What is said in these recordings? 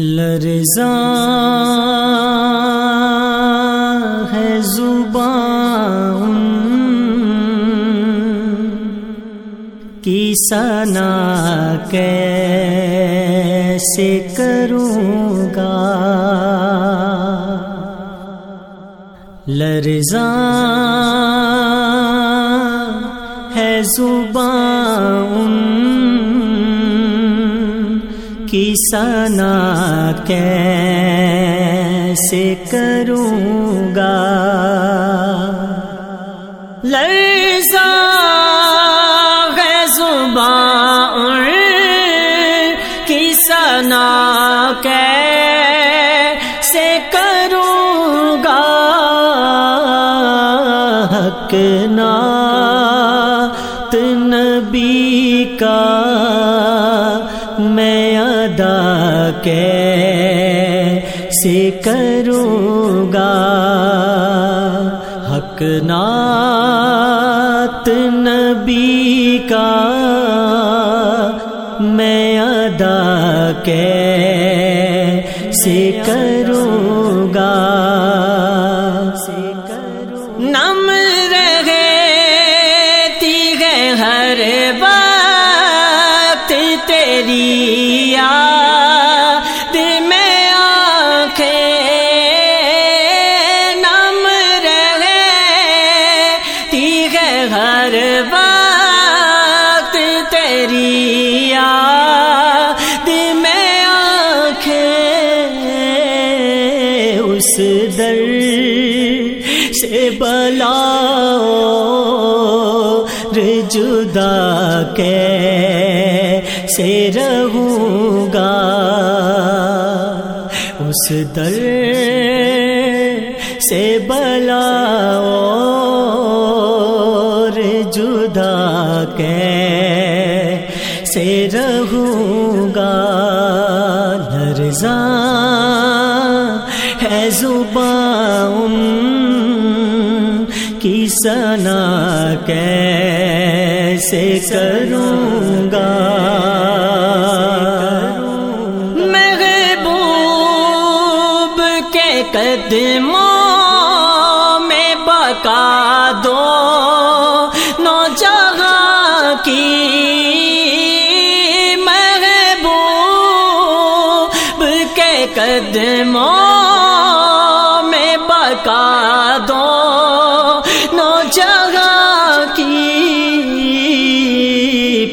لرزاں ہے زبان کی سنا کیسے کروں گا؟ لرزاں ہے زبان سنا کیسے کروں گا؟ لرزا ہے زبان کی سنا کیسے کروں گا؟ حق نات کیسے کروں گا۔ حق نات نبی کا میں ادا کیسے کروں گا؟ نم رہے تی ہے ہر بات ہر بات تیری یاد میں آنکھیں اس در سے بلا جدا کے سے رہوں گا اس در سے بلا کے سے رہوں گا؟ لرزاں ہے زبان کی سنا کیسے کروں گا؟ محبوب کے قدموں دو نو جگہ کی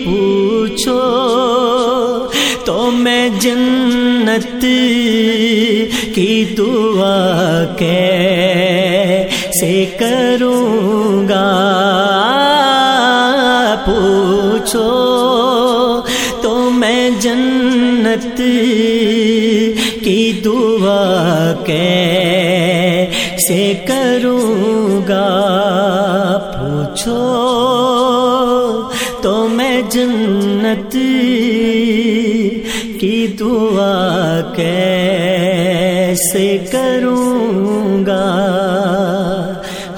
پوچھو تو میں جنت کی دعا کیسے کروں گا؟ پوچھو تو میں جنت کی دعا کیسے کروں گا؟ پوچھو۔ تو میں جنت کی دعا کیسے کروں گا؟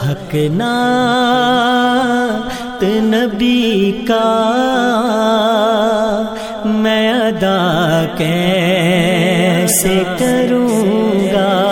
حق نات نبی کا میں ادا کیسے کروں گا؟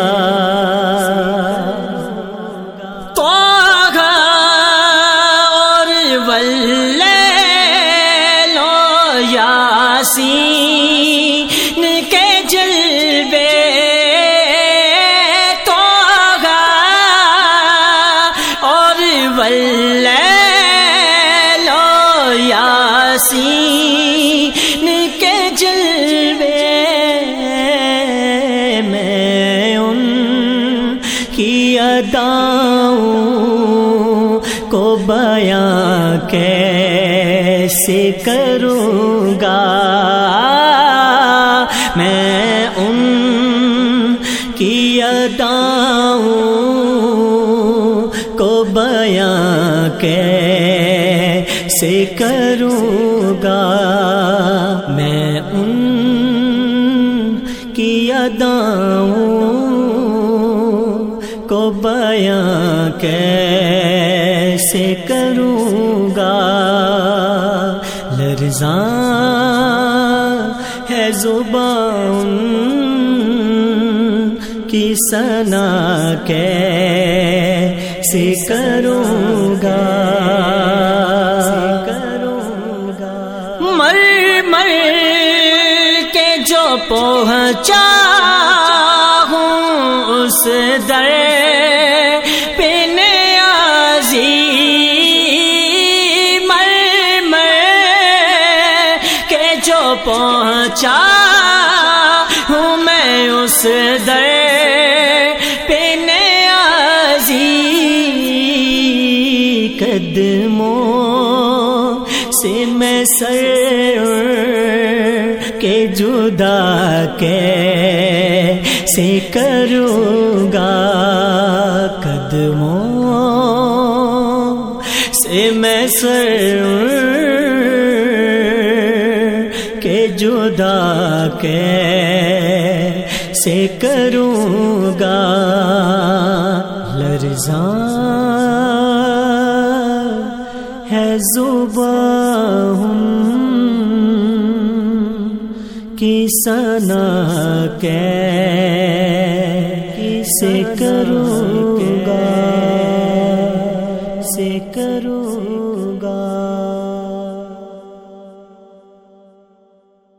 اداؤں کو بیاں کیسے کروں گا؟ میں ان کی اداؤں کو بیاں کیسے کروں گا؟ میں ان کی اداؤں بیاں کیسے کروں گا؟ لرزاں ہے زبان کی سنا کیسے کروں گا کروں گا؟ مر مر کے جو پہنچا ہوں اس در جو پہنچا ہوں میں اس در پہ نیازی قدموں سے میں سر کے جدا کے سے کروں گا قدموں سے میں سر جدا کے سے کروں گا؟ لرزاں ہے زبان کی سنا کے سے کروں گا؟ سے کروں